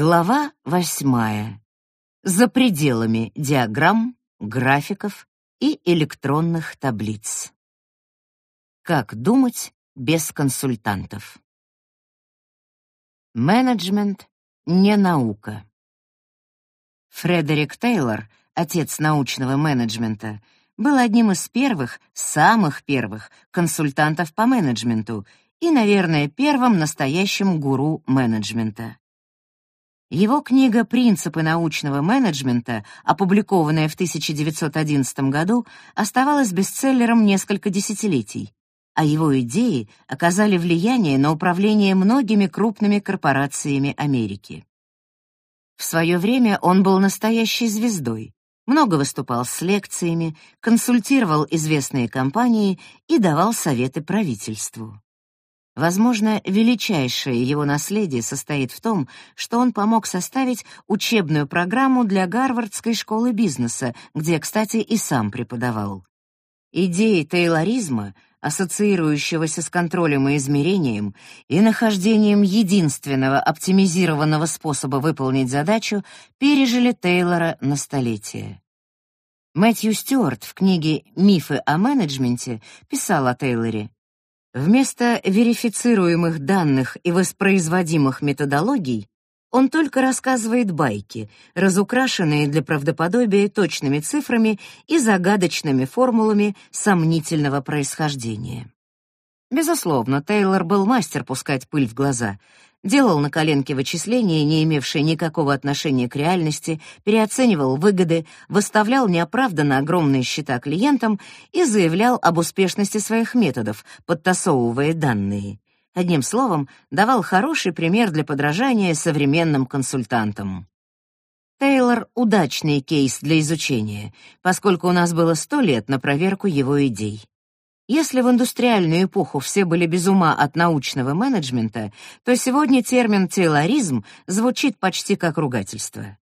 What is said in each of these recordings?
Глава восьмая. За пределами диаграмм, графиков и электронных таблиц. Как думать без консультантов? Менеджмент не наука. Фредерик Тейлор, отец научного менеджмента, был одним из первых, самых первых консультантов по менеджменту и, наверное, первым настоящим гуру менеджмента. Его книга «Принципы научного менеджмента», опубликованная в 1911 году, оставалась бестселлером несколько десятилетий, а его идеи оказали влияние на управление многими крупными корпорациями Америки. В свое время он был настоящей звездой, много выступал с лекциями, консультировал известные компании и давал советы правительству. Возможно, величайшее его наследие состоит в том, что он помог составить учебную программу для Гарвардской школы бизнеса, где, кстати, и сам преподавал. Идеи тейлоризма, ассоциирующегося с контролем и измерением и нахождением единственного оптимизированного способа выполнить задачу, пережили Тейлора на столетия. Мэтью Стюарт в книге «Мифы о менеджменте» писал о Тейлоре. Вместо верифицируемых данных и воспроизводимых методологий он только рассказывает байки, разукрашенные для правдоподобия точными цифрами и загадочными формулами сомнительного происхождения. Безусловно, Тейлор был мастер пускать пыль в глаза, делал на коленке вычисления, не имевшие никакого отношения к реальности, переоценивал выгоды, выставлял неоправданно огромные счета клиентам и заявлял об успешности своих методов, подтасовывая данные. Одним словом, давал хороший пример для подражания современным консультантам. Тейлор — удачный кейс для изучения, поскольку у нас было сто лет на проверку его идей. Если в индустриальную эпоху все были без ума от научного менеджмента, то сегодня термин «тейлоризм» звучит почти как ругательство.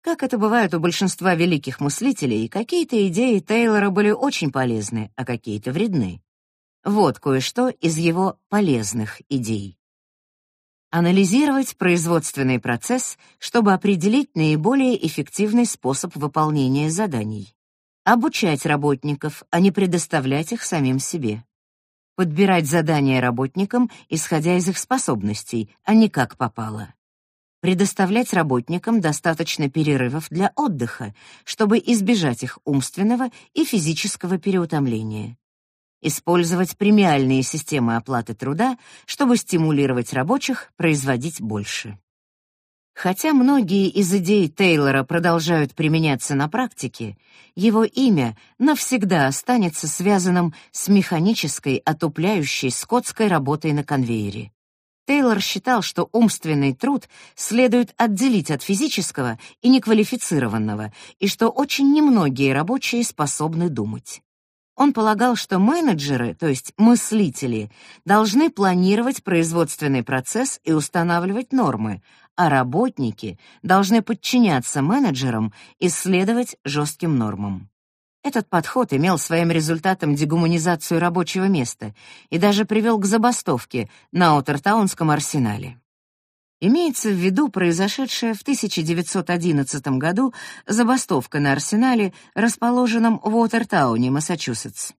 Как это бывает у большинства великих мыслителей, какие-то идеи Тейлора были очень полезны, а какие-то вредны. Вот кое-что из его полезных идей. Анализировать производственный процесс, чтобы определить наиболее эффективный способ выполнения заданий обучать работников, а не предоставлять их самим себе. Подбирать задания работникам, исходя из их способностей, а не как попало. Предоставлять работникам достаточно перерывов для отдыха, чтобы избежать их умственного и физического переутомления. Использовать премиальные системы оплаты труда, чтобы стимулировать рабочих производить больше. Хотя многие из идей Тейлора продолжают применяться на практике, его имя навсегда останется связанным с механической, отупляющей скотской работой на конвейере. Тейлор считал, что умственный труд следует отделить от физического и неквалифицированного, и что очень немногие рабочие способны думать. Он полагал, что менеджеры, то есть мыслители, должны планировать производственный процесс и устанавливать нормы, а работники должны подчиняться менеджерам и следовать жестким нормам. Этот подход имел своим результатом дегуманизацию рабочего места и даже привел к забастовке на Отертаунском арсенале. Имеется в виду произошедшая в 1911 году забастовка на арсенале, расположенном в Уотертауне, Массачусетс.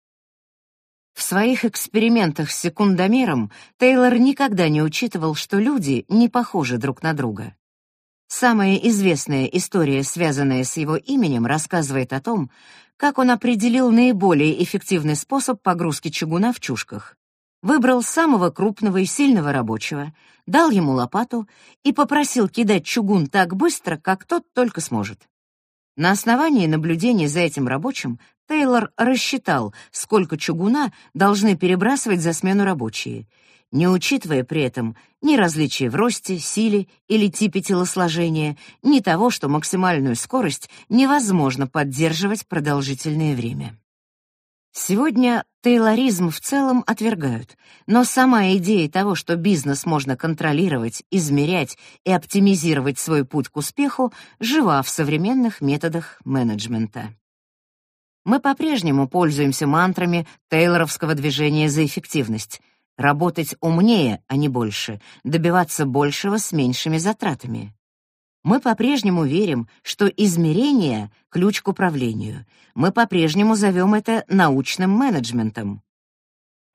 В своих экспериментах с секундомером Тейлор никогда не учитывал, что люди не похожи друг на друга. Самая известная история, связанная с его именем, рассказывает о том, как он определил наиболее эффективный способ погрузки чугуна в чушках выбрал самого крупного и сильного рабочего, дал ему лопату и попросил кидать чугун так быстро, как тот только сможет. На основании наблюдений за этим рабочим Тейлор рассчитал, сколько чугуна должны перебрасывать за смену рабочие, не учитывая при этом ни различия в росте, силе или типе телосложения, ни того, что максимальную скорость невозможно поддерживать продолжительное время. Сегодня тейлоризм в целом отвергают, но сама идея того, что бизнес можно контролировать, измерять и оптимизировать свой путь к успеху, жива в современных методах менеджмента. Мы по-прежнему пользуемся мантрами тейлоровского движения за эффективность. Работать умнее, а не больше, добиваться большего с меньшими затратами. Мы по-прежнему верим, что измерение — ключ к управлению. Мы по-прежнему зовем это научным менеджментом.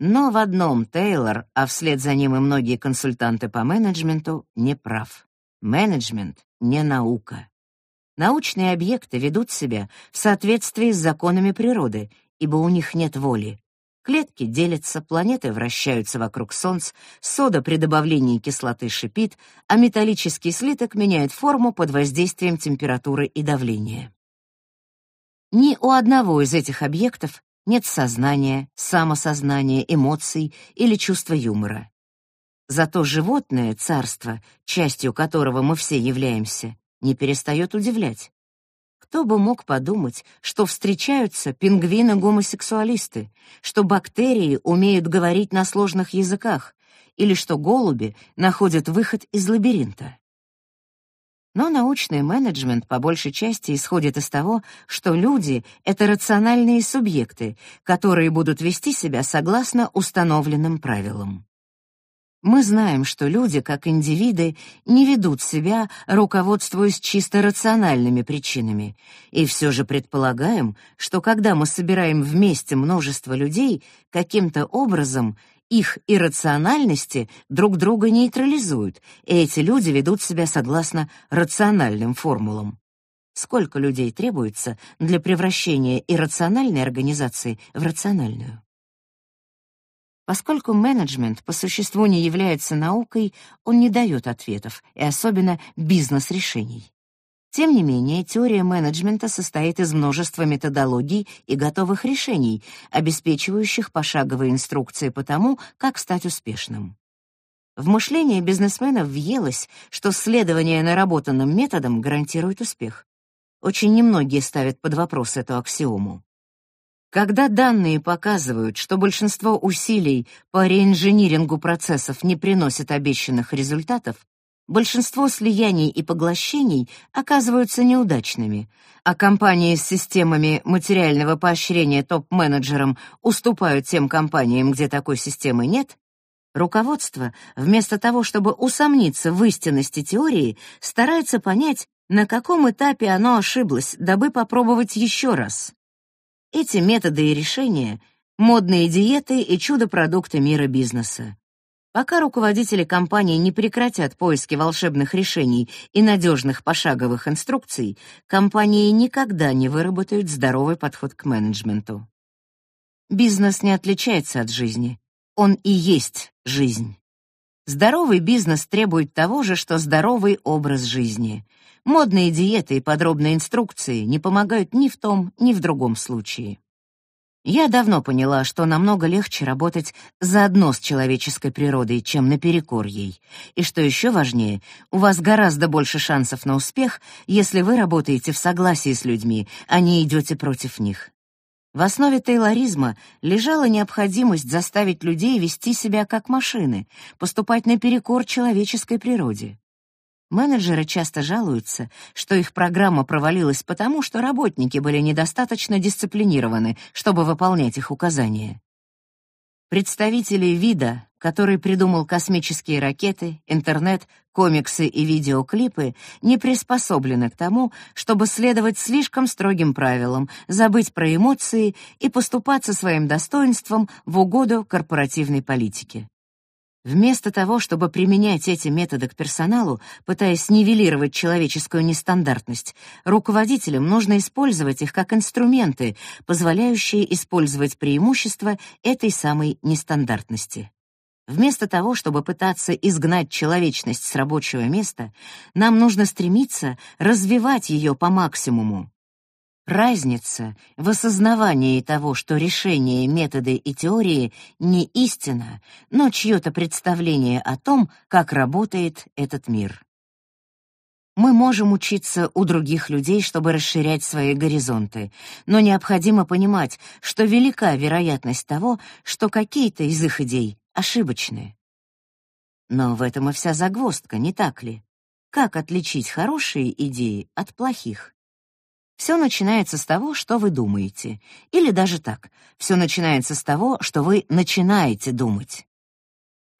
Но в одном Тейлор, а вслед за ним и многие консультанты по менеджменту, не прав. Менеджмент — не наука. Научные объекты ведут себя в соответствии с законами природы, ибо у них нет воли. Клетки делятся, планеты вращаются вокруг Солнца, сода при добавлении кислоты шипит, а металлический слиток меняет форму под воздействием температуры и давления. Ни у одного из этих объектов нет сознания, самосознания, эмоций или чувства юмора. Зато животное царство, частью которого мы все являемся, не перестает удивлять. Кто бы мог подумать, что встречаются пингвины-гомосексуалисты, что бактерии умеют говорить на сложных языках, или что голуби находят выход из лабиринта. Но научный менеджмент по большей части исходит из того, что люди — это рациональные субъекты, которые будут вести себя согласно установленным правилам. Мы знаем, что люди, как индивиды, не ведут себя, руководствуясь чисто рациональными причинами, и все же предполагаем, что когда мы собираем вместе множество людей, каким-то образом их иррациональности друг друга нейтрализуют, и эти люди ведут себя согласно рациональным формулам. Сколько людей требуется для превращения иррациональной организации в рациональную? Поскольку менеджмент по существу не является наукой, он не дает ответов, и особенно бизнес-решений. Тем не менее, теория менеджмента состоит из множества методологий и готовых решений, обеспечивающих пошаговые инструкции по тому, как стать успешным. В мышлении бизнесменов въелось, что следование наработанным методам гарантирует успех. Очень немногие ставят под вопрос эту аксиому. Когда данные показывают, что большинство усилий по реинжинирингу процессов не приносят обещанных результатов, большинство слияний и поглощений оказываются неудачными, а компании с системами материального поощрения топ-менеджерам уступают тем компаниям, где такой системы нет, руководство, вместо того, чтобы усомниться в истинности теории, старается понять, на каком этапе оно ошиблось, дабы попробовать еще раз. Эти методы и решения — модные диеты и чудо-продукты мира бизнеса. Пока руководители компании не прекратят поиски волшебных решений и надежных пошаговых инструкций, компании никогда не выработают здоровый подход к менеджменту. Бизнес не отличается от жизни. Он и есть жизнь. Здоровый бизнес требует того же, что здоровый образ жизни. Модные диеты и подробные инструкции не помогают ни в том, ни в другом случае. Я давно поняла, что намного легче работать заодно с человеческой природой, чем наперекор ей. И что еще важнее, у вас гораздо больше шансов на успех, если вы работаете в согласии с людьми, а не идете против них. В основе тейлоризма лежала необходимость заставить людей вести себя как машины, поступать наперекор человеческой природе. Менеджеры часто жалуются, что их программа провалилась потому, что работники были недостаточно дисциплинированы, чтобы выполнять их указания. Представители вида, который придумал космические ракеты, интернет, комиксы и видеоклипы, не приспособлены к тому, чтобы следовать слишком строгим правилам, забыть про эмоции и поступаться своим достоинством в угоду корпоративной политике. Вместо того, чтобы применять эти методы к персоналу, пытаясь нивелировать человеческую нестандартность, руководителям нужно использовать их как инструменты, позволяющие использовать преимущества этой самой нестандартности. Вместо того, чтобы пытаться изгнать человечность с рабочего места, нам нужно стремиться развивать ее по максимуму, Разница в осознавании того, что решения, методы и теории не истина, но чье-то представление о том, как работает этот мир. Мы можем учиться у других людей, чтобы расширять свои горизонты, но необходимо понимать, что велика вероятность того, что какие-то из их идей ошибочны. Но в этом и вся загвоздка, не так ли? Как отличить хорошие идеи от плохих? Все начинается с того, что вы думаете. Или даже так. Все начинается с того, что вы начинаете думать.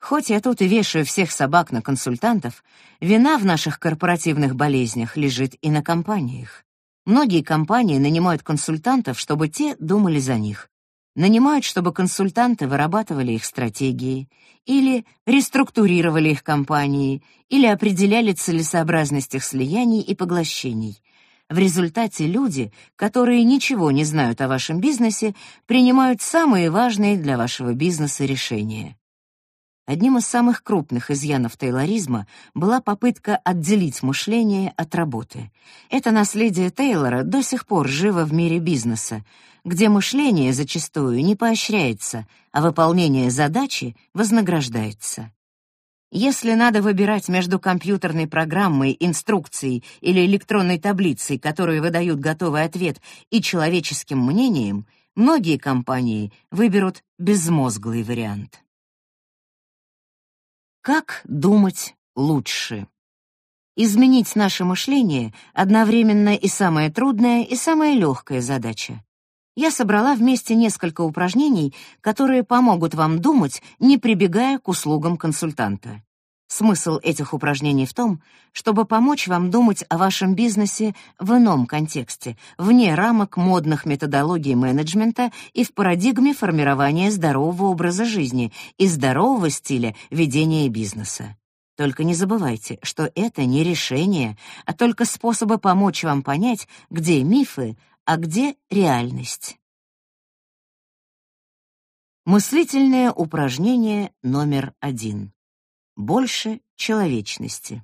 Хоть я тут и вешаю всех собак на консультантов, вина в наших корпоративных болезнях лежит и на компаниях. Многие компании нанимают консультантов, чтобы те думали за них. Нанимают, чтобы консультанты вырабатывали их стратегии, или реструктурировали их компании, или определяли целесообразность их слияний и поглощений. В результате люди, которые ничего не знают о вашем бизнесе, принимают самые важные для вашего бизнеса решения. Одним из самых крупных изъянов тейлоризма была попытка отделить мышление от работы. Это наследие Тейлора до сих пор живо в мире бизнеса, где мышление зачастую не поощряется, а выполнение задачи вознаграждается. Если надо выбирать между компьютерной программой, инструкцией или электронной таблицей, которые выдают готовый ответ, и человеческим мнением, многие компании выберут безмозглый вариант. Как думать лучше? Изменить наше мышление одновременно и самая трудная, и самая легкая задача. Я собрала вместе несколько упражнений, которые помогут вам думать, не прибегая к услугам консультанта. Смысл этих упражнений в том, чтобы помочь вам думать о вашем бизнесе в ином контексте, вне рамок модных методологий менеджмента и в парадигме формирования здорового образа жизни и здорового стиля ведения бизнеса. Только не забывайте, что это не решение, а только способы помочь вам понять, где мифы, а где реальность. Мыслительное упражнение номер один больше человечности.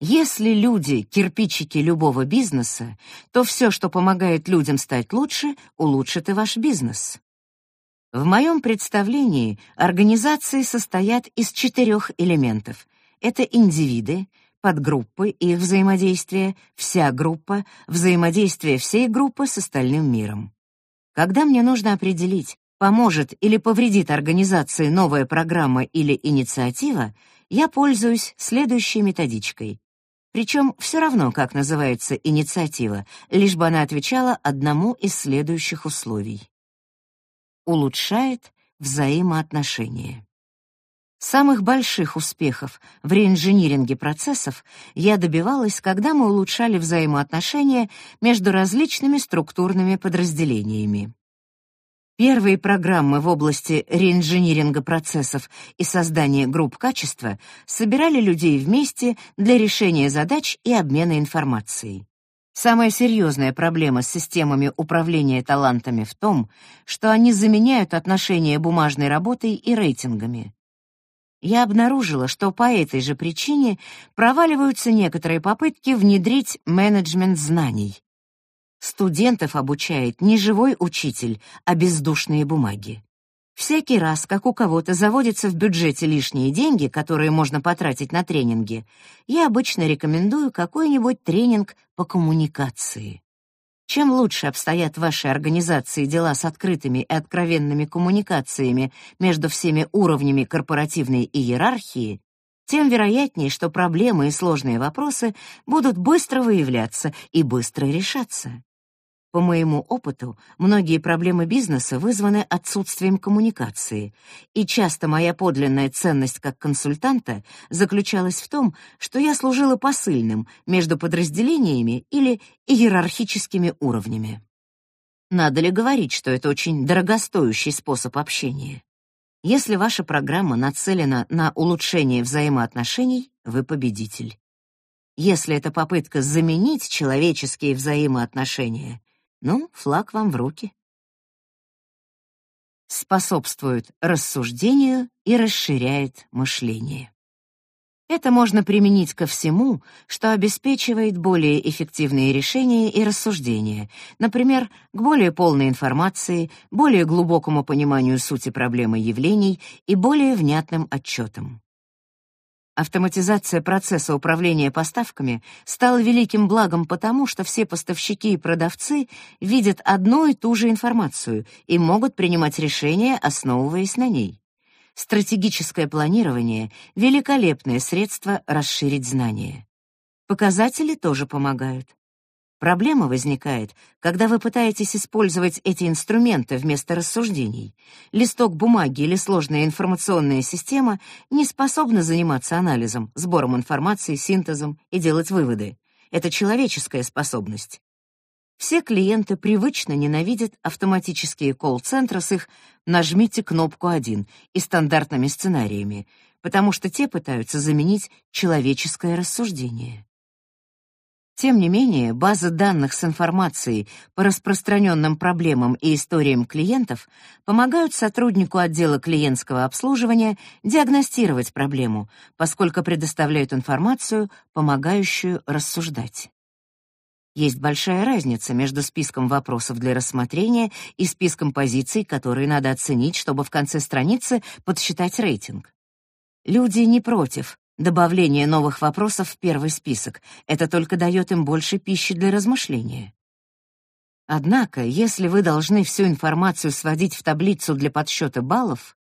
Если люди — кирпичики любого бизнеса, то все, что помогает людям стать лучше, улучшит и ваш бизнес. В моем представлении организации состоят из четырех элементов. Это индивиды, подгруппы их взаимодействие, вся группа, взаимодействие всей группы с остальным миром. Когда мне нужно определить, поможет или повредит организации новая программа или инициатива, я пользуюсь следующей методичкой. Причем все равно, как называется инициатива, лишь бы она отвечала одному из следующих условий. Улучшает взаимоотношения. Самых больших успехов в реинжиниринге процессов я добивалась, когда мы улучшали взаимоотношения между различными структурными подразделениями. Первые программы в области реинжиниринга процессов и создания групп качества собирали людей вместе для решения задач и обмена информацией. Самая серьезная проблема с системами управления талантами в том, что они заменяют отношения бумажной работой и рейтингами. Я обнаружила, что по этой же причине проваливаются некоторые попытки внедрить менеджмент знаний. Студентов обучает не живой учитель, а бездушные бумаги. Всякий раз, как у кого-то заводятся в бюджете лишние деньги, которые можно потратить на тренинги, я обычно рекомендую какой-нибудь тренинг по коммуникации. Чем лучше обстоят в вашей организации дела с открытыми и откровенными коммуникациями между всеми уровнями корпоративной иерархии, тем вероятнее, что проблемы и сложные вопросы будут быстро выявляться и быстро решаться. По моему опыту, многие проблемы бизнеса вызваны отсутствием коммуникации, и часто моя подлинная ценность как консультанта заключалась в том, что я служила посыльным между подразделениями или иерархическими уровнями. Надо ли говорить, что это очень дорогостоящий способ общения? Если ваша программа нацелена на улучшение взаимоотношений, вы победитель. Если это попытка заменить человеческие взаимоотношения, ну, флаг вам в руки. Способствует рассуждению и расширяет мышление. Это можно применить ко всему, что обеспечивает более эффективные решения и рассуждения, например, к более полной информации, более глубокому пониманию сути проблемы явлений и более внятным отчетам. Автоматизация процесса управления поставками стала великим благом потому, что все поставщики и продавцы видят одну и ту же информацию и могут принимать решения, основываясь на ней. Стратегическое планирование — великолепное средство расширить знания. Показатели тоже помогают. Проблема возникает, когда вы пытаетесь использовать эти инструменты вместо рассуждений. Листок бумаги или сложная информационная система не способны заниматься анализом, сбором информации, синтезом и делать выводы. Это человеческая способность. Все клиенты привычно ненавидят автоматические колл-центры с их «нажмите кнопку 1» и стандартными сценариями, потому что те пытаются заменить человеческое рассуждение. Тем не менее, базы данных с информацией по распространенным проблемам и историям клиентов помогают сотруднику отдела клиентского обслуживания диагностировать проблему, поскольку предоставляют информацию, помогающую рассуждать. Есть большая разница между списком вопросов для рассмотрения и списком позиций, которые надо оценить, чтобы в конце страницы подсчитать рейтинг. Люди не против добавления новых вопросов в первый список. Это только дает им больше пищи для размышления. Однако, если вы должны всю информацию сводить в таблицу для подсчета баллов,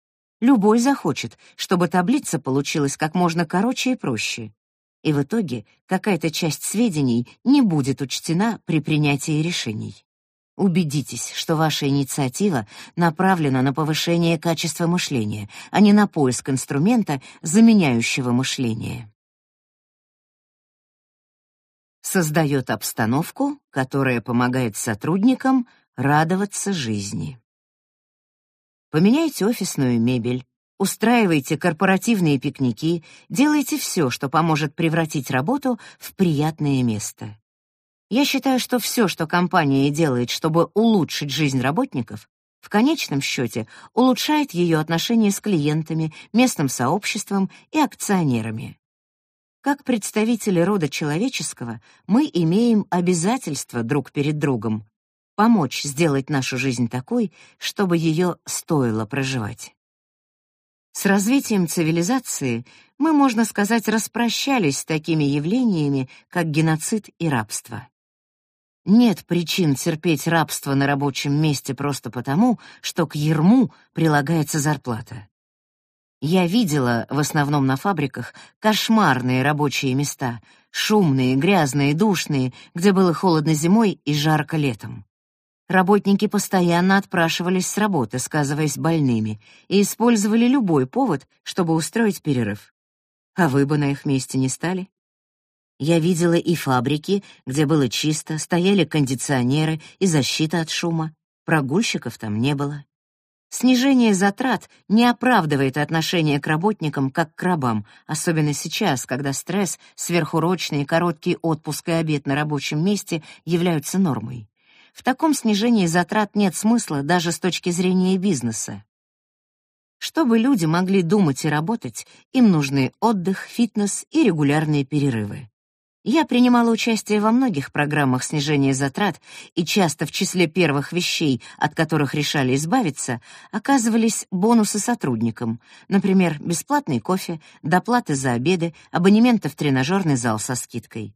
любой захочет, чтобы таблица получилась как можно короче и проще и в итоге какая-то часть сведений не будет учтена при принятии решений. Убедитесь, что ваша инициатива направлена на повышение качества мышления, а не на поиск инструмента, заменяющего мышление. Создает обстановку, которая помогает сотрудникам радоваться жизни. Поменяйте офисную мебель, Устраивайте корпоративные пикники, делайте все, что поможет превратить работу в приятное место. Я считаю, что все, что компания делает, чтобы улучшить жизнь работников, в конечном счете улучшает ее отношения с клиентами, местным сообществом и акционерами. Как представители рода человеческого, мы имеем обязательство друг перед другом помочь сделать нашу жизнь такой, чтобы ее стоило проживать. С развитием цивилизации мы, можно сказать, распрощались с такими явлениями, как геноцид и рабство. Нет причин терпеть рабство на рабочем месте просто потому, что к ерму прилагается зарплата. Я видела, в основном на фабриках, кошмарные рабочие места, шумные, грязные, душные, где было холодно зимой и жарко летом. Работники постоянно отпрашивались с работы, сказываясь больными, и использовали любой повод, чтобы устроить перерыв. А вы бы на их месте не стали? Я видела и фабрики, где было чисто, стояли кондиционеры и защита от шума. Прогульщиков там не было. Снижение затрат не оправдывает отношение к работникам как к рабам, особенно сейчас, когда стресс, сверхурочный, короткий отпуск и обед на рабочем месте являются нормой. В таком снижении затрат нет смысла даже с точки зрения бизнеса. Чтобы люди могли думать и работать, им нужны отдых, фитнес и регулярные перерывы. Я принимала участие во многих программах снижения затрат, и часто в числе первых вещей, от которых решали избавиться, оказывались бонусы сотрудникам, например, бесплатный кофе, доплаты за обеды, абонементы в тренажерный зал со скидкой.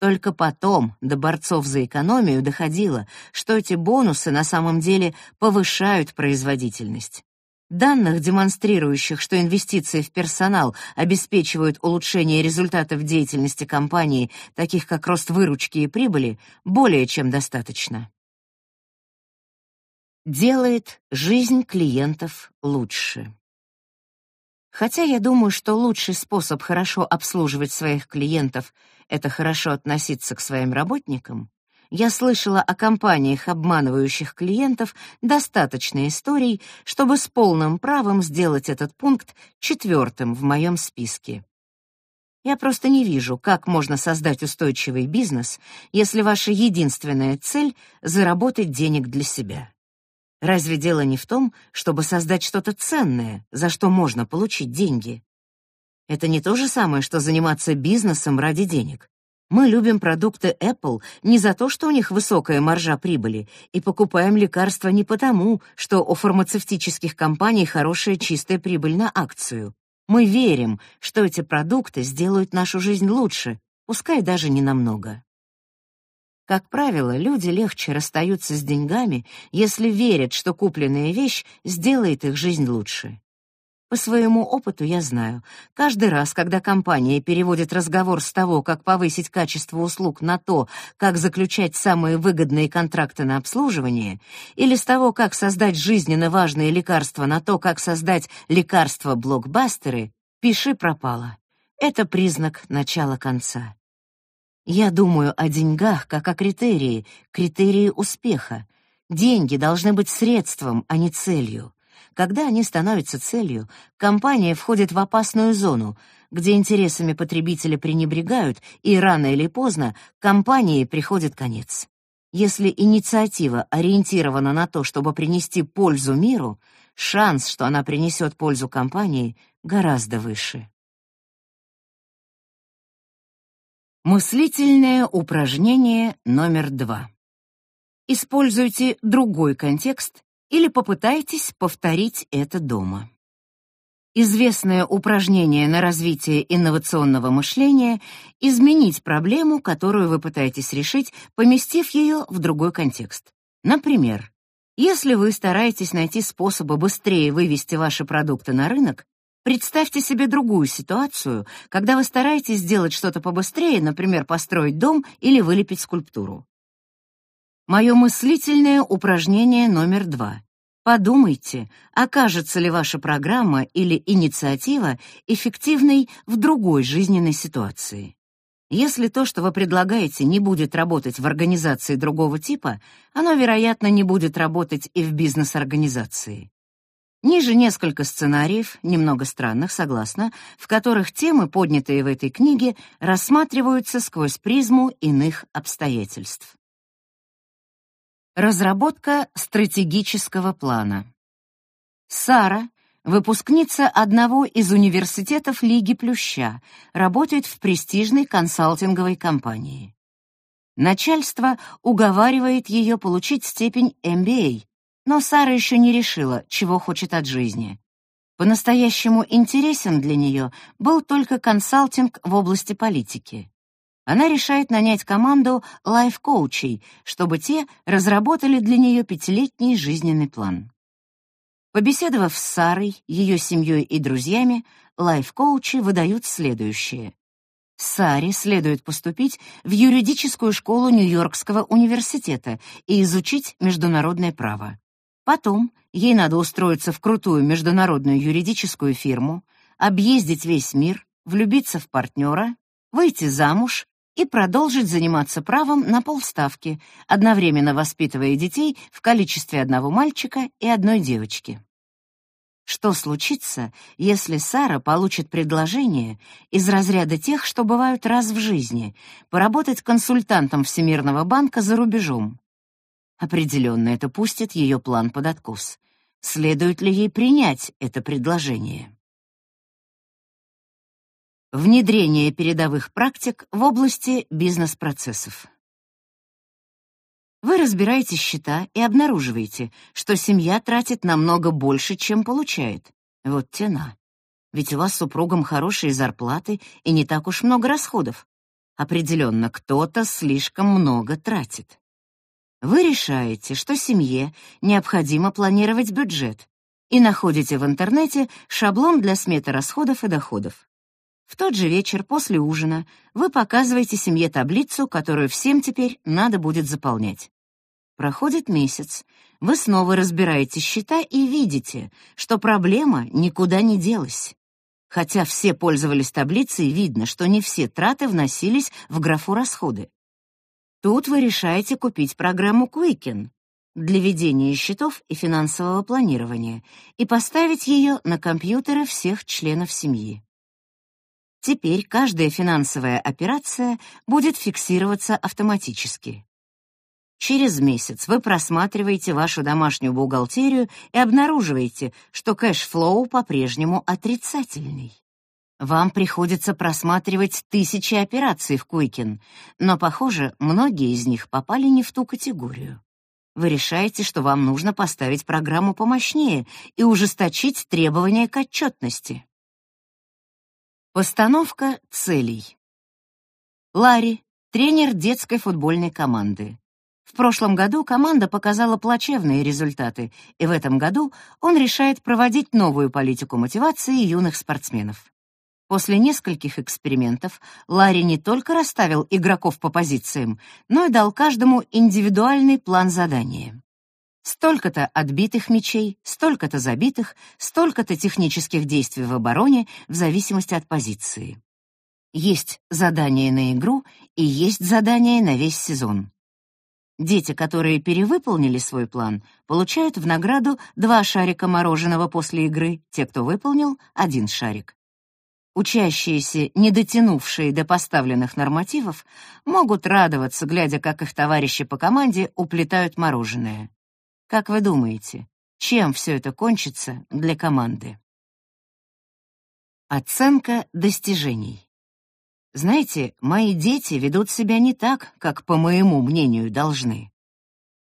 Только потом до борцов за экономию доходило, что эти бонусы на самом деле повышают производительность. Данных, демонстрирующих, что инвестиции в персонал обеспечивают улучшение результатов деятельности компании, таких как рост выручки и прибыли, более чем достаточно. Делает жизнь клиентов лучше. Хотя я думаю, что лучший способ хорошо обслуживать своих клиентов — это хорошо относиться к своим работникам, я слышала о компаниях, обманывающих клиентов, достаточно историй, чтобы с полным правом сделать этот пункт четвертым в моем списке. Я просто не вижу, как можно создать устойчивый бизнес, если ваша единственная цель — заработать денег для себя. Разве дело не в том, чтобы создать что-то ценное, за что можно получить деньги? Это не то же самое, что заниматься бизнесом ради денег. Мы любим продукты Apple не за то, что у них высокая маржа прибыли, и покупаем лекарства не потому, что у фармацевтических компаний хорошая чистая прибыль на акцию. Мы верим, что эти продукты сделают нашу жизнь лучше, пускай даже не намного. Как правило, люди легче расстаются с деньгами, если верят, что купленная вещь сделает их жизнь лучше. По своему опыту я знаю, каждый раз, когда компания переводит разговор с того, как повысить качество услуг, на то, как заключать самые выгодные контракты на обслуживание, или с того, как создать жизненно важные лекарства, на то, как создать лекарства-блокбастеры, пиши пропало. Это признак начала конца. Я думаю о деньгах как о критерии, критерии успеха. Деньги должны быть средством, а не целью. Когда они становятся целью, компания входит в опасную зону, где интересами потребителя пренебрегают, и рано или поздно компании приходит конец. Если инициатива ориентирована на то, чтобы принести пользу миру, шанс, что она принесет пользу компании, гораздо выше. Мыслительное упражнение номер два. Используйте другой контекст или попытайтесь повторить это дома. Известное упражнение на развитие инновационного мышления — изменить проблему, которую вы пытаетесь решить, поместив ее в другой контекст. Например, если вы стараетесь найти способы быстрее вывести ваши продукты на рынок, представьте себе другую ситуацию, когда вы стараетесь сделать что-то побыстрее, например, построить дом или вылепить скульптуру. Мое мыслительное упражнение номер два. Подумайте, окажется ли ваша программа или инициатива эффективной в другой жизненной ситуации. Если то, что вы предлагаете, не будет работать в организации другого типа, оно, вероятно, не будет работать и в бизнес-организации. Ниже несколько сценариев, немного странных, согласно, в которых темы, поднятые в этой книге, рассматриваются сквозь призму иных обстоятельств. Разработка стратегического плана. Сара, выпускница одного из университетов Лиги Плюща, работает в престижной консалтинговой компании. Начальство уговаривает ее получить степень MBA, но Сара еще не решила, чего хочет от жизни. По-настоящему интересен для нее был только консалтинг в области политики она решает нанять команду лайф-коучей, чтобы те разработали для нее пятилетний жизненный план. Побеседовав с Сарой, ее семьей и друзьями, лайф-коучи выдают следующее. Саре следует поступить в юридическую школу Нью-Йоркского университета и изучить международное право. Потом ей надо устроиться в крутую международную юридическую фирму, объездить весь мир, влюбиться в партнера, выйти замуж и продолжить заниматься правом на полставки, одновременно воспитывая детей в количестве одного мальчика и одной девочки. Что случится, если Сара получит предложение из разряда тех, что бывают раз в жизни, поработать консультантом Всемирного банка за рубежом? Определенно это пустит ее план под откос. Следует ли ей принять это предложение? Внедрение передовых практик в области бизнес-процессов. Вы разбираете счета и обнаруживаете, что семья тратит намного больше, чем получает. Вот тена. Ведь у вас с супругом хорошие зарплаты и не так уж много расходов. Определенно, кто-то слишком много тратит. Вы решаете, что семье необходимо планировать бюджет, и находите в интернете шаблон для сметы расходов и доходов. В тот же вечер после ужина вы показываете семье таблицу, которую всем теперь надо будет заполнять. Проходит месяц, вы снова разбираете счета и видите, что проблема никуда не делась. Хотя все пользовались таблицей, видно, что не все траты вносились в графу расходы. Тут вы решаете купить программу Quicken для ведения счетов и финансового планирования и поставить ее на компьютеры всех членов семьи. Теперь каждая финансовая операция будет фиксироваться автоматически. Через месяц вы просматриваете вашу домашнюю бухгалтерию и обнаруживаете, что кэшфлоу по-прежнему отрицательный. Вам приходится просматривать тысячи операций в Quicken, но, похоже, многие из них попали не в ту категорию. Вы решаете, что вам нужно поставить программу помощнее и ужесточить требования к отчетности. Постановка целей. Ларри, тренер детской футбольной команды. В прошлом году команда показала плачевные результаты, и в этом году он решает проводить новую политику мотивации юных спортсменов. После нескольких экспериментов Ларри не только расставил игроков по позициям, но и дал каждому индивидуальный план задания. Столько-то отбитых мячей, столько-то забитых, столько-то технических действий в обороне в зависимости от позиции. Есть задание на игру и есть задание на весь сезон. Дети, которые перевыполнили свой план, получают в награду два шарика мороженого после игры, те, кто выполнил, один шарик. Учащиеся, не дотянувшие до поставленных нормативов, могут радоваться, глядя, как их товарищи по команде уплетают мороженое. Как вы думаете, чем все это кончится для команды? Оценка достижений. Знаете, мои дети ведут себя не так, как, по моему мнению, должны.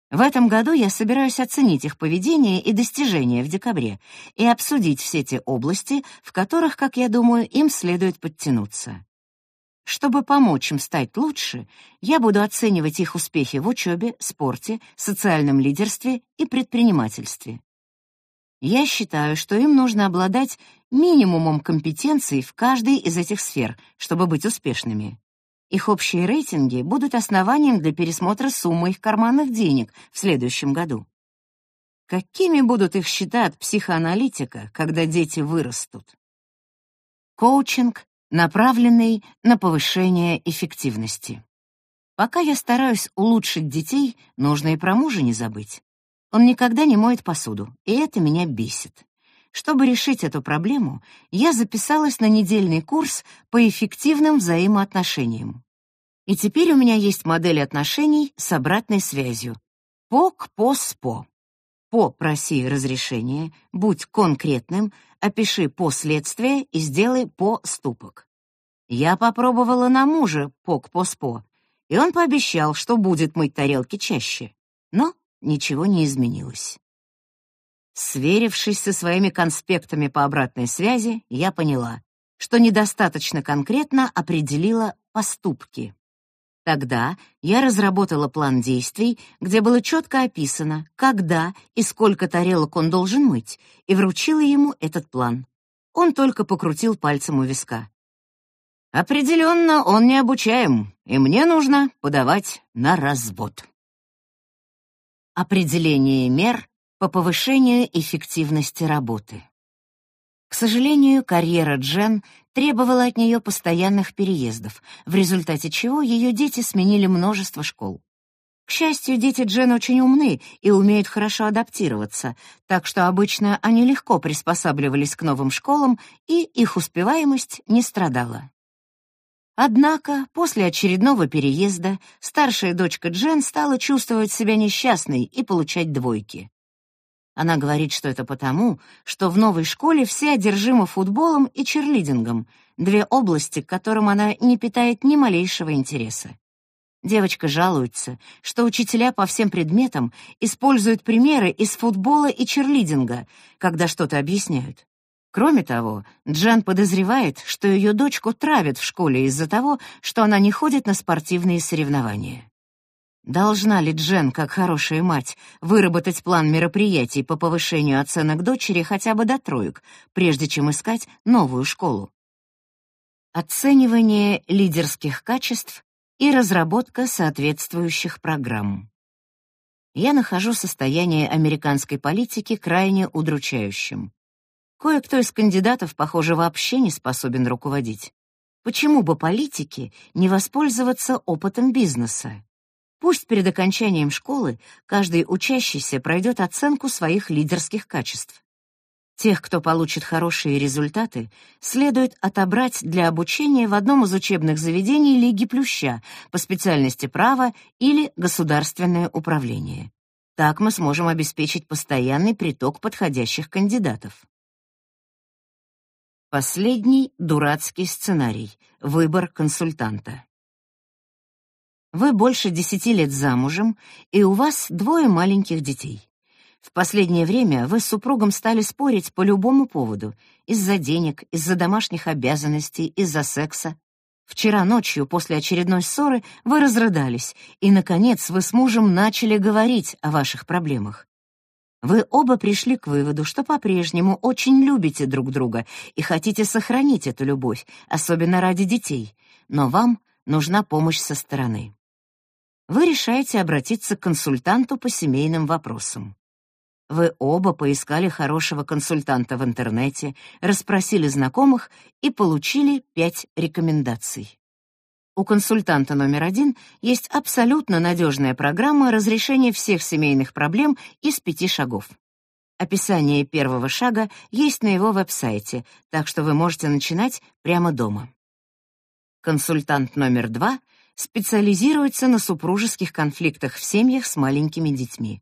В этом году я собираюсь оценить их поведение и достижения в декабре и обсудить все те области, в которых, как я думаю, им следует подтянуться. Чтобы помочь им стать лучше, я буду оценивать их успехи в учебе, спорте, социальном лидерстве и предпринимательстве. Я считаю, что им нужно обладать минимумом компетенций в каждой из этих сфер, чтобы быть успешными. Их общие рейтинги будут основанием для пересмотра суммы их карманных денег в следующем году. Какими будут их счета от психоаналитика, когда дети вырастут? Коучинг направленный на повышение эффективности. Пока я стараюсь улучшить детей, нужно и про мужа не забыть. Он никогда не моет посуду, и это меня бесит. Чтобы решить эту проблему, я записалась на недельный курс по эффективным взаимоотношениям. И теперь у меня есть модель отношений с обратной связью. По к по с по. По проси разрешения, будь конкретным, опиши последствия и сделай поступок. Я попробовала на мужа пок-поспо, и он пообещал, что будет мыть тарелки чаще. Но ничего не изменилось. Сверившись со своими конспектами по обратной связи, я поняла, что недостаточно конкретно определила поступки. Тогда я разработала план действий, где было четко описано, когда и сколько тарелок он должен мыть, и вручила ему этот план. Он только покрутил пальцем у виска. Определенно, он не обучаем, и мне нужно подавать на развод. Определение мер по повышению эффективности работы. К сожалению, карьера Джен требовала от нее постоянных переездов, в результате чего ее дети сменили множество школ. К счастью, дети Джен очень умны и умеют хорошо адаптироваться, так что обычно они легко приспосабливались к новым школам, и их успеваемость не страдала. Однако после очередного переезда старшая дочка Джен стала чувствовать себя несчастной и получать двойки. Она говорит, что это потому, что в новой школе все одержимы футболом и черлидингом, две области, к которым она не питает ни малейшего интереса. Девочка жалуется, что учителя по всем предметам используют примеры из футбола и черлидинга, когда что-то объясняют. Кроме того, Джан подозревает, что ее дочку травят в школе из-за того, что она не ходит на спортивные соревнования. Должна ли Джен, как хорошая мать, выработать план мероприятий по повышению оценок дочери хотя бы до троек, прежде чем искать новую школу? Оценивание лидерских качеств и разработка соответствующих программ. Я нахожу состояние американской политики крайне удручающим. Кое-кто из кандидатов, похоже, вообще не способен руководить. Почему бы политике не воспользоваться опытом бизнеса? Пусть перед окончанием школы каждый учащийся пройдет оценку своих лидерских качеств. Тех, кто получит хорошие результаты, следует отобрать для обучения в одном из учебных заведений Лиги Плюща по специальности право или государственное управление. Так мы сможем обеспечить постоянный приток подходящих кандидатов. Последний дурацкий сценарий — выбор консультанта. Вы больше десяти лет замужем, и у вас двое маленьких детей. В последнее время вы с супругом стали спорить по любому поводу: из-за денег, из-за домашних обязанностей, из-за секса. Вчера ночью после очередной ссоры вы разрыдались, и, наконец, вы с мужем начали говорить о ваших проблемах. Вы оба пришли к выводу, что по-прежнему очень любите друг друга и хотите сохранить эту любовь, особенно ради детей, но вам нужна помощь со стороны. Вы решаете обратиться к консультанту по семейным вопросам. Вы оба поискали хорошего консультанта в интернете, расспросили знакомых и получили пять рекомендаций. У консультанта номер один есть абсолютно надежная программа разрешения всех семейных проблем из пяти шагов. Описание первого шага есть на его веб-сайте, так что вы можете начинать прямо дома. Консультант номер два специализируется на супружеских конфликтах в семьях с маленькими детьми.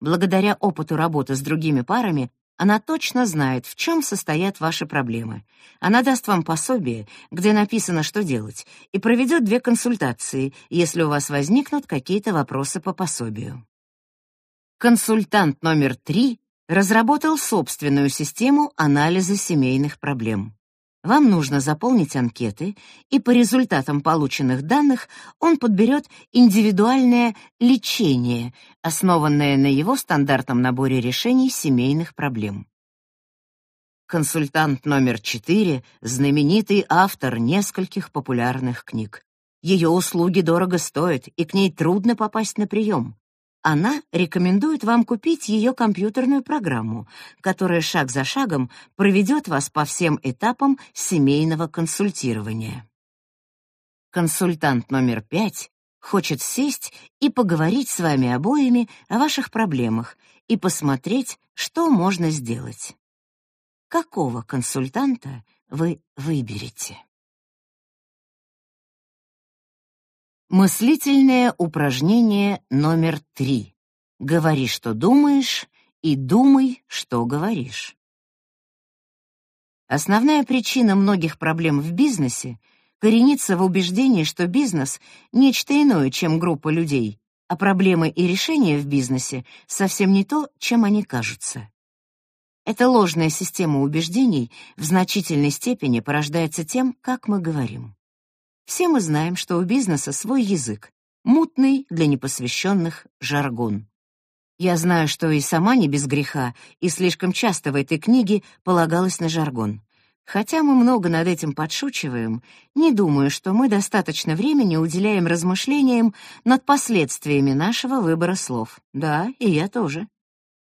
Благодаря опыту работы с другими парами она точно знает, в чем состоят ваши проблемы. Она даст вам пособие, где написано, что делать, и проведет две консультации, если у вас возникнут какие-то вопросы по пособию. Консультант номер три разработал собственную систему анализа семейных проблем. Вам нужно заполнить анкеты, и по результатам полученных данных он подберет индивидуальное лечение, основанное на его стандартном наборе решений семейных проблем. Консультант номер четыре — знаменитый автор нескольких популярных книг. Ее услуги дорого стоят, и к ней трудно попасть на прием. Она рекомендует вам купить ее компьютерную программу, которая шаг за шагом проведет вас по всем этапам семейного консультирования. Консультант номер пять хочет сесть и поговорить с вами обоими о ваших проблемах и посмотреть, что можно сделать. Какого консультанта вы выберете? Мыслительное упражнение номер три. Говори, что думаешь, и думай, что говоришь. Основная причина многих проблем в бизнесе коренится в убеждении, что бизнес — нечто иное, чем группа людей, а проблемы и решения в бизнесе совсем не то, чем они кажутся. Эта ложная система убеждений в значительной степени порождается тем, как мы говорим. Все мы знаем, что у бизнеса свой язык, мутный для непосвященных жаргон. Я знаю, что и сама не без греха, и слишком часто в этой книге полагалась на жаргон. Хотя мы много над этим подшучиваем, не думаю, что мы достаточно времени уделяем размышлениям над последствиями нашего выбора слов. Да, и я тоже.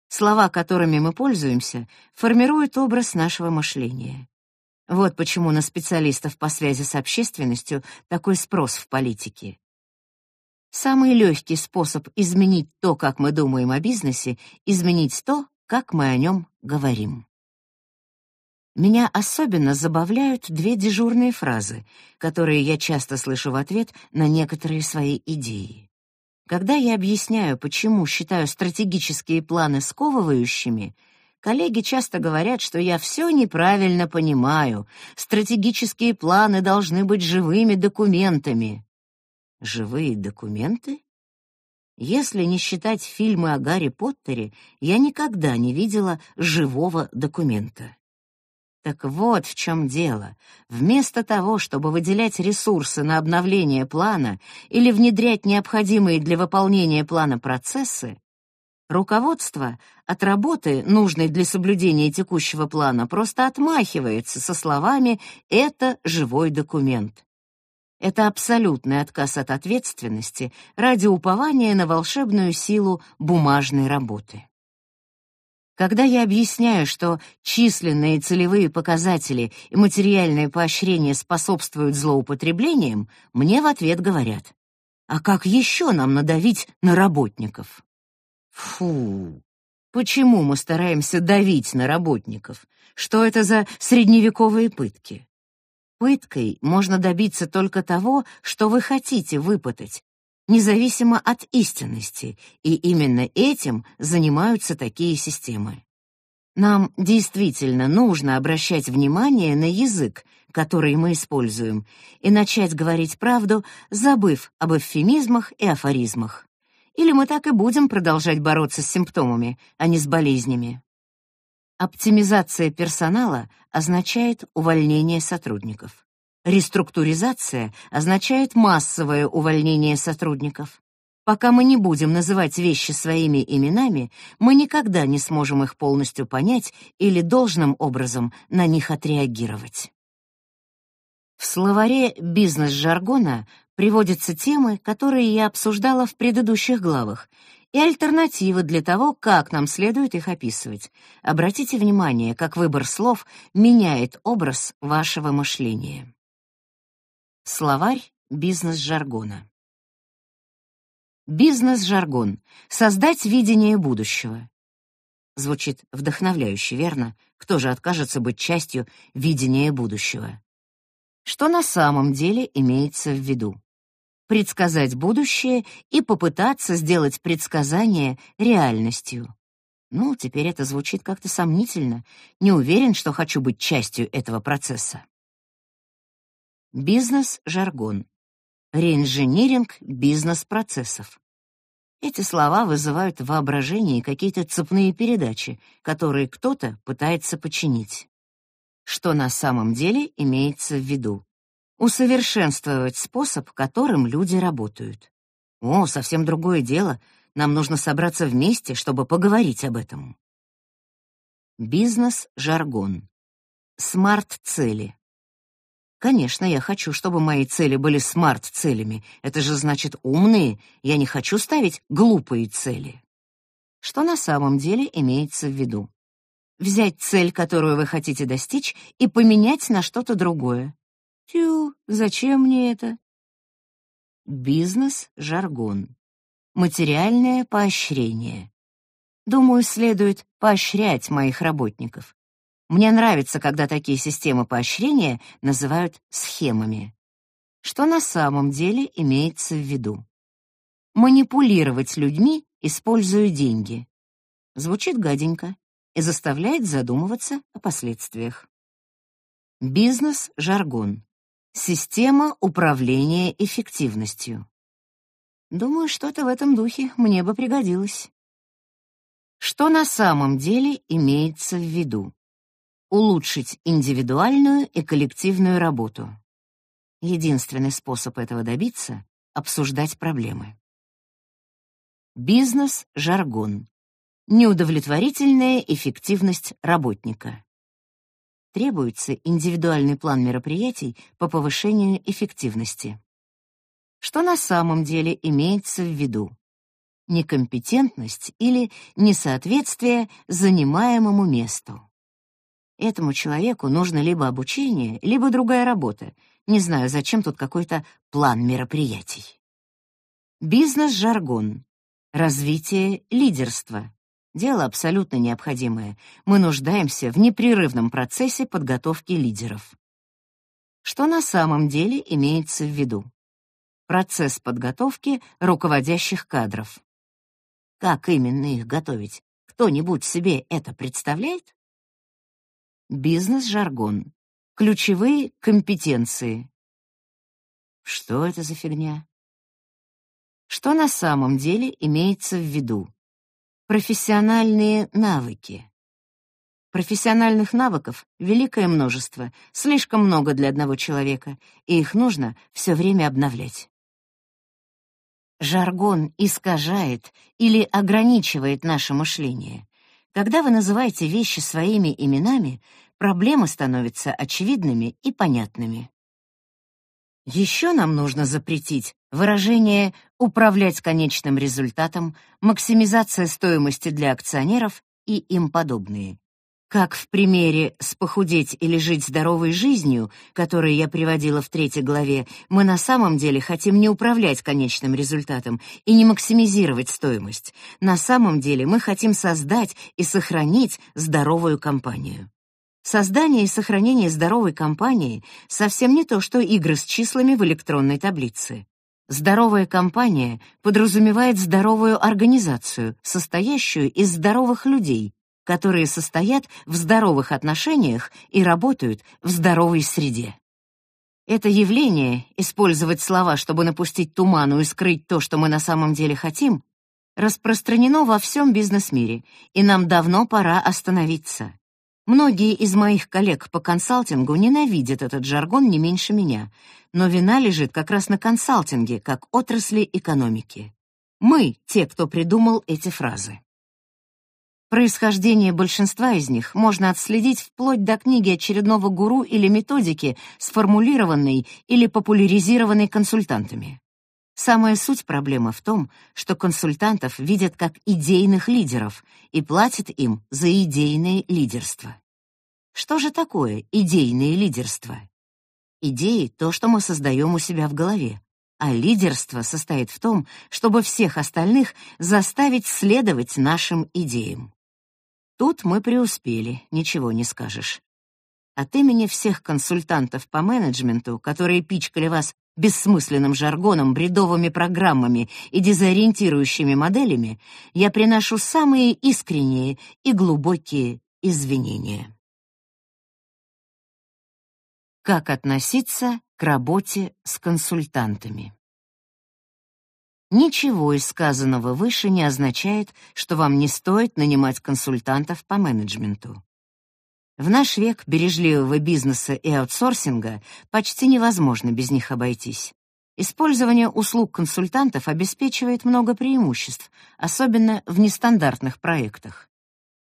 Слова, которыми мы пользуемся, формируют образ нашего мышления. Вот почему на специалистов по связи с общественностью такой спрос в политике. Самый легкий способ изменить то, как мы думаем о бизнесе, изменить то, как мы о нем говорим. Меня особенно забавляют две дежурные фразы, которые я часто слышу в ответ на некоторые свои идеи. Когда я объясняю, почему считаю стратегические планы сковывающими, Коллеги часто говорят, что я все неправильно понимаю. Стратегические планы должны быть живыми документами. Живые документы? Если не считать фильмы о Гарри Поттере, я никогда не видела живого документа. Так вот в чем дело. Вместо того, чтобы выделять ресурсы на обновление плана или внедрять необходимые для выполнения плана процессы, Руководство от работы, нужной для соблюдения текущего плана, просто отмахивается со словами «это живой документ». Это абсолютный отказ от ответственности ради упования на волшебную силу бумажной работы. Когда я объясняю, что численные целевые показатели и материальное поощрение способствуют злоупотреблениям, мне в ответ говорят, а как еще нам надавить на работников? Фу. Почему мы стараемся давить на работников? Что это за средневековые пытки? Пыткой можно добиться только того, что вы хотите выпытать, независимо от истинности, и именно этим занимаются такие системы. Нам действительно нужно обращать внимание на язык, который мы используем, и начать говорить правду, забыв об эвфемизмах и афоризмах. Или мы так и будем продолжать бороться с симптомами, а не с болезнями. Оптимизация персонала означает увольнение сотрудников. Реструктуризация означает массовое увольнение сотрудников. Пока мы не будем называть вещи своими именами, мы никогда не сможем их полностью понять или должным образом на них отреагировать. В словаре бизнес-жаргона приводятся темы, которые я обсуждала в предыдущих главах, и альтернативы для того, как нам следует их описывать. Обратите внимание, как выбор слов меняет образ вашего мышления. Словарь бизнес-жаргона. Бизнес-жаргон. Создать видение будущего. Звучит вдохновляюще, верно? Кто же откажется быть частью видения будущего? Что на самом деле имеется в виду? Предсказать будущее и попытаться сделать предсказание реальностью. Ну, теперь это звучит как-то сомнительно. Не уверен, что хочу быть частью этого процесса. Бизнес-жаргон реинжиниринг бизнес-процессов. Эти слова вызывают в воображении какие-то цепные передачи, которые кто-то пытается починить. Что на самом деле имеется в виду? Усовершенствовать способ, которым люди работают. О, совсем другое дело. Нам нужно собраться вместе, чтобы поговорить об этом. Бизнес-жаргон. Смарт-цели. Конечно, я хочу, чтобы мои цели были смарт-целями. Это же значит умные. Я не хочу ставить глупые цели. Что на самом деле имеется в виду? Взять цель, которую вы хотите достичь, и поменять на что-то другое. Тю, зачем мне это? Бизнес-жаргон. Материальное поощрение. Думаю, следует поощрять моих работников. Мне нравится, когда такие системы поощрения называют схемами. Что на самом деле имеется в виду? Манипулировать людьми, используя деньги. Звучит гаденько и заставляет задумываться о последствиях. Бизнес-жаргон. Система управления эффективностью. Думаю, что-то в этом духе мне бы пригодилось. Что на самом деле имеется в виду? улучшить индивидуальную и коллективную работу. Единственный способ этого добиться — обсуждать проблемы. Бизнес-жаргон. Неудовлетворительная эффективность работника. Требуется индивидуальный план мероприятий по повышению эффективности. Что на самом деле имеется в виду? Некомпетентность или несоответствие занимаемому месту. Этому человеку нужно либо обучение, либо другая работа. Не знаю, зачем тут какой-то план мероприятий. Бизнес-жаргон. Развитие лидерства. Дело абсолютно необходимое. Мы нуждаемся в непрерывном процессе подготовки лидеров. Что на самом деле имеется в виду? Процесс подготовки руководящих кадров. Как именно их готовить? Кто-нибудь себе это представляет? Бизнес-жаргон. Ключевые компетенции. Что это за фигня? Что на самом деле имеется в виду? Профессиональные навыки. Профессиональных навыков великое множество, слишком много для одного человека, и их нужно все время обновлять. Жаргон искажает или ограничивает наше мышление. Когда вы называете вещи своими именами, проблемы становятся очевидными и понятными. Еще нам нужно запретить выражение «управлять конечным результатом», «максимизация стоимости для акционеров» и им подобные. Как в примере с «похудеть или жить здоровой жизнью», который я приводила в третьей главе, мы на самом деле хотим не управлять конечным результатом и не максимизировать стоимость. На самом деле мы хотим создать и сохранить здоровую компанию. Создание и сохранение здоровой компании совсем не то, что игры с числами в электронной таблице. Здоровая компания подразумевает здоровую организацию, состоящую из здоровых людей, которые состоят в здоровых отношениях и работают в здоровой среде. Это явление, использовать слова, чтобы напустить туману и скрыть то, что мы на самом деле хотим, распространено во всем бизнес-мире, и нам давно пора остановиться. Многие из моих коллег по консалтингу ненавидят этот жаргон не меньше меня, но вина лежит как раз на консалтинге, как отрасли экономики. Мы — те, кто придумал эти фразы. Происхождение большинства из них можно отследить вплоть до книги очередного гуру или методики, сформулированной или популяризированной консультантами. Самая суть проблемы в том, что консультантов видят как идейных лидеров и платят им за идейное лидерство. Что же такое идейное лидерство? Идеи — то, что мы создаем у себя в голове, а лидерство состоит в том, чтобы всех остальных заставить следовать нашим идеям. Тут мы преуспели, ничего не скажешь. От имени всех консультантов по менеджменту, которые пичкали вас бессмысленным жаргоном, бредовыми программами и дезориентирующими моделями, я приношу самые искренние и глубокие извинения. Как относиться к работе с консультантами? Ничего из сказанного выше не означает, что вам не стоит нанимать консультантов по менеджменту. В наш век бережливого бизнеса и аутсорсинга почти невозможно без них обойтись. Использование услуг консультантов обеспечивает много преимуществ, особенно в нестандартных проектах.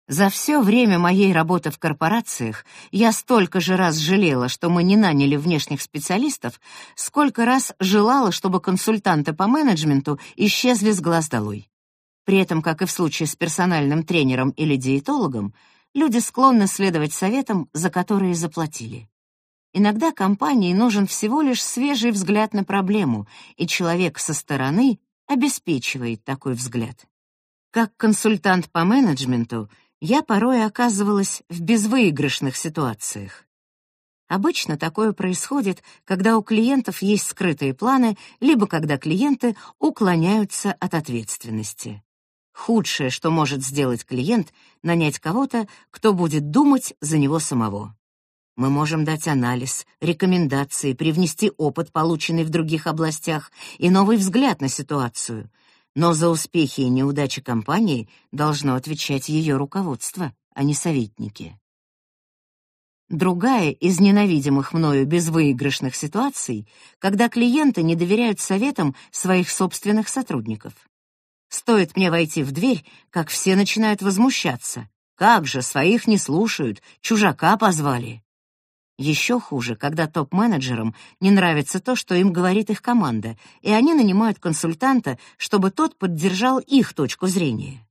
За все время моей работы в корпорациях я столько же раз жалела, что мы не наняли внешних специалистов, сколько раз желала, чтобы консультанты по менеджменту исчезли с глаз долой. При этом, как и в случае с персональным тренером или диетологом, люди склонны следовать советам, за которые заплатили. Иногда компании нужен всего лишь свежий взгляд на проблему, и человек со стороны обеспечивает такой взгляд. Как консультант по менеджменту я порой оказывалась в безвыигрышных ситуациях. Обычно такое происходит, когда у клиентов есть скрытые планы, либо когда клиенты уклоняются от ответственности. Худшее, что может сделать клиент, нанять кого-то, кто будет думать за него самого. Мы можем дать анализ, рекомендации, привнести опыт, полученный в других областях, и новый взгляд на ситуацию — но за успехи и неудачи компании должно отвечать ее руководство, а не советники. Другая из ненавидимых мною безвыигрышных ситуаций, когда клиенты не доверяют советам своих собственных сотрудников. Стоит мне войти в дверь, как все начинают возмущаться. Как же, своих не слушают, чужака позвали. Еще хуже, когда топ-менеджерам не нравится то, что им говорит их команда, и они нанимают консультанта, чтобы тот поддержал их точку зрения.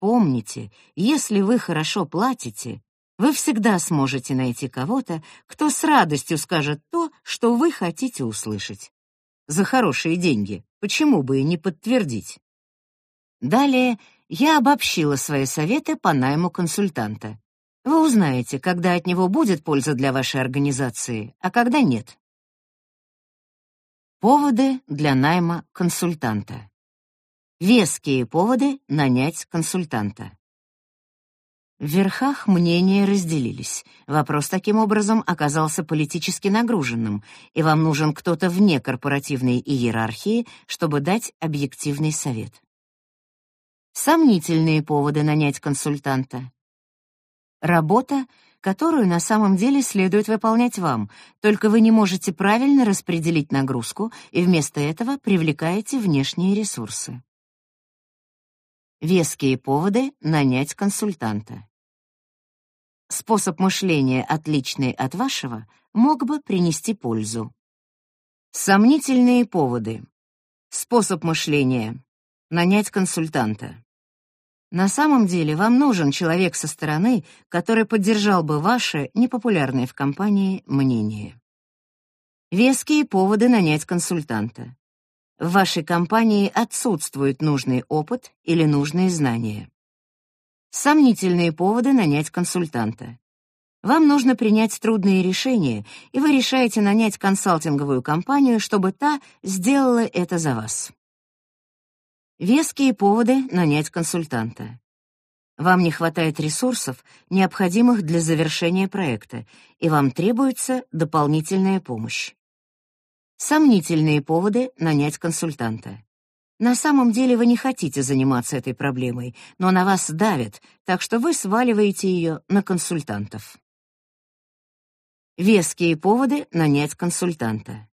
Помните, если вы хорошо платите, вы всегда сможете найти кого-то, кто с радостью скажет то, что вы хотите услышать. За хорошие деньги, почему бы и не подтвердить? Далее я обобщила свои советы по найму консультанта. Вы узнаете, когда от него будет польза для вашей организации, а когда нет. Поводы для найма консультанта. Веские поводы нанять консультанта. В верхах мнения разделились. Вопрос таким образом оказался политически нагруженным, и вам нужен кто-то вне корпоративной иерархии, чтобы дать объективный совет. Сомнительные поводы нанять консультанта. Работа, которую на самом деле следует выполнять вам, только вы не можете правильно распределить нагрузку и вместо этого привлекаете внешние ресурсы. Веские поводы нанять консультанта. Способ мышления, отличный от вашего, мог бы принести пользу. Сомнительные поводы. Способ мышления. Нанять консультанта. На самом деле вам нужен человек со стороны, который поддержал бы ваше непопулярное в компании мнение. Веские поводы нанять консультанта. В вашей компании отсутствует нужный опыт или нужные знания. Сомнительные поводы нанять консультанта. Вам нужно принять трудные решения, и вы решаете нанять консалтинговую компанию, чтобы та сделала это за вас. Веские поводы нанять консультанта. Вам не хватает ресурсов, необходимых для завершения проекта, и вам требуется дополнительная помощь. Сомнительные поводы нанять консультанта. На самом деле вы не хотите заниматься этой проблемой, но на вас давят, так что вы сваливаете ее на консультантов. Веские поводы нанять консультанта.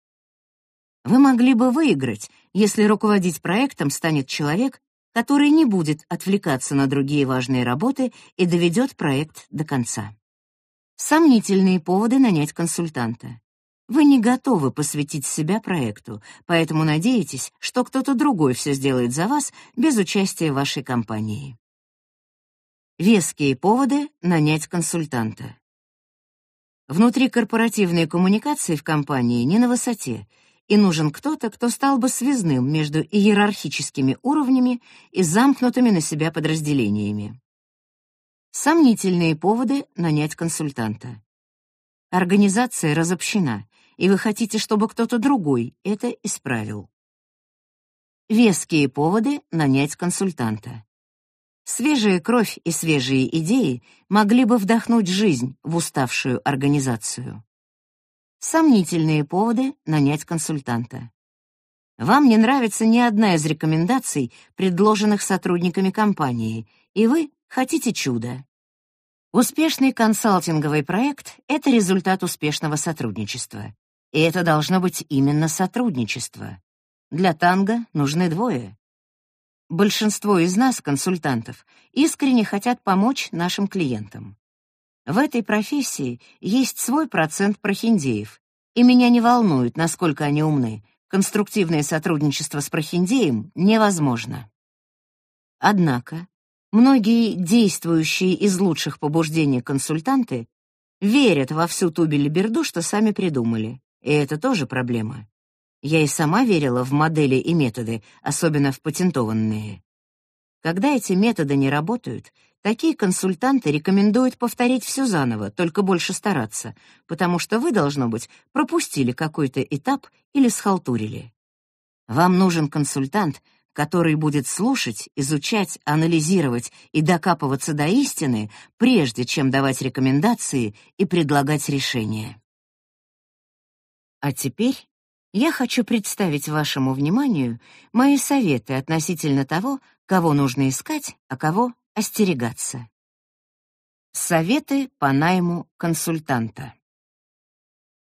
Вы могли бы выиграть, если руководить проектом станет человек, который не будет отвлекаться на другие важные работы и доведет проект до конца. Сомнительные поводы нанять консультанта. Вы не готовы посвятить себя проекту, поэтому надеетесь, что кто-то другой все сделает за вас без участия вашей компании. Веские поводы нанять консультанта. Внутрикорпоративные коммуникации в компании не на высоте, и нужен кто-то, кто стал бы связным между иерархическими уровнями и замкнутыми на себя подразделениями. Сомнительные поводы нанять консультанта. Организация разобщена, и вы хотите, чтобы кто-то другой это исправил. Веские поводы нанять консультанта. Свежая кровь и свежие идеи могли бы вдохнуть жизнь в уставшую организацию. Сомнительные поводы нанять консультанта. Вам не нравится ни одна из рекомендаций, предложенных сотрудниками компании, и вы хотите чуда. Успешный консалтинговый проект — это результат успешного сотрудничества. И это должно быть именно сотрудничество. Для танго нужны двое. Большинство из нас, консультантов, искренне хотят помочь нашим клиентам. В этой профессии есть свой процент прохиндеев, и меня не волнует, насколько они умны. Конструктивное сотрудничество с прохиндеем невозможно. Однако, многие действующие из лучших побуждений консультанты верят во всю ту белиберду, что сами придумали, и это тоже проблема. Я и сама верила в модели и методы, особенно в патентованные. Когда эти методы не работают, такие консультанты рекомендуют повторить все заново, только больше стараться, потому что вы, должно быть, пропустили какой-то этап или схалтурили. Вам нужен консультант, который будет слушать, изучать, анализировать и докапываться до истины, прежде чем давать рекомендации и предлагать решения. А теперь я хочу представить вашему вниманию мои советы относительно того, кого нужно искать, а кого остерегаться. Советы по найму консультанта.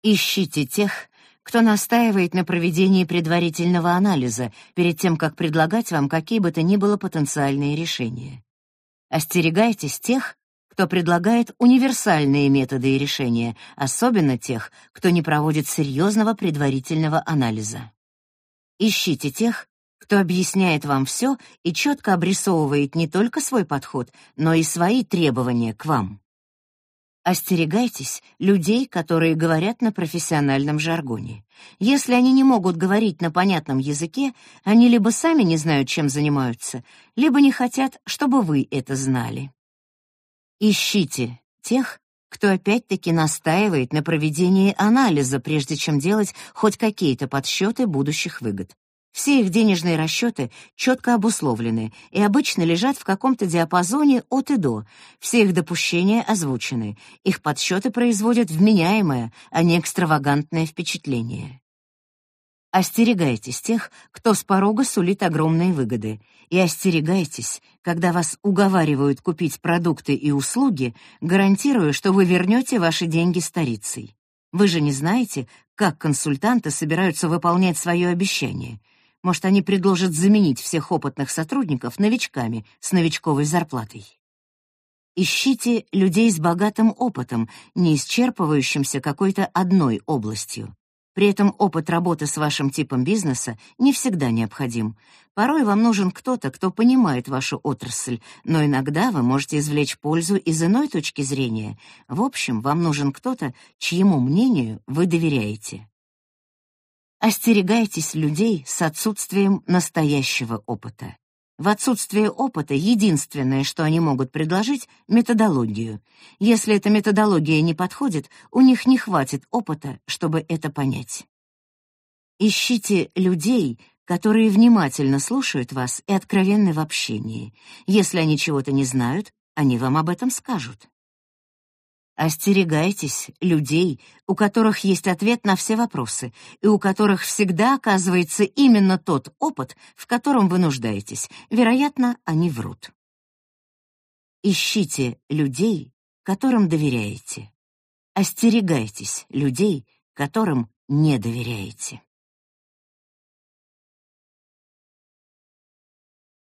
Ищите тех, кто настаивает на проведении предварительного анализа перед тем, как предлагать вам какие бы то ни было потенциальные решения. Остерегайтесь тех, кто предлагает универсальные методы и решения, особенно тех, кто не проводит серьезного предварительного анализа. Ищите тех, кто объясняет вам все и четко обрисовывает не только свой подход, но и свои требования к вам. Остерегайтесь людей, которые говорят на профессиональном жаргоне. Если они не могут говорить на понятном языке, они либо сами не знают, чем занимаются, либо не хотят, чтобы вы это знали. Ищите тех, кто опять-таки настаивает на проведении анализа, прежде чем делать хоть какие-то подсчеты будущих выгод. Все их денежные расчеты четко обусловлены и обычно лежат в каком-то диапазоне от и до. Все их допущения озвучены. Их подсчеты производят вменяемое, а не экстравагантное впечатление. Остерегайтесь тех, кто с порога сулит огромные выгоды, и остерегайтесь, когда вас уговаривают купить продукты и услуги, гарантируя, что вы вернете ваши деньги старицей. Вы же не знаете, как консультанты собираются выполнять свое обещание. Может, они предложат заменить всех опытных сотрудников новичками с новичковой зарплатой. Ищите людей с богатым опытом, не исчерпывающимся какой-то одной областью. При этом опыт работы с вашим типом бизнеса не всегда необходим. Порой вам нужен кто-то, кто понимает вашу отрасль, но иногда вы можете извлечь пользу из иной точки зрения. В общем, вам нужен кто-то, чьему мнению вы доверяете. Остерегайтесь людей с отсутствием настоящего опыта. В отсутствие опыта единственное, что они могут предложить — методологию. Если эта методология не подходит, у них не хватит опыта, чтобы это понять. Ищите людей, которые внимательно слушают вас и откровенны в общении. Если они чего-то не знают, они вам об этом скажут. Остерегайтесь людей, у которых есть ответ на все вопросы, и у которых всегда оказывается именно тот опыт, в котором вы нуждаетесь. Вероятно, они врут. Ищите людей, которым доверяете. Остерегайтесь людей, которым не доверяете.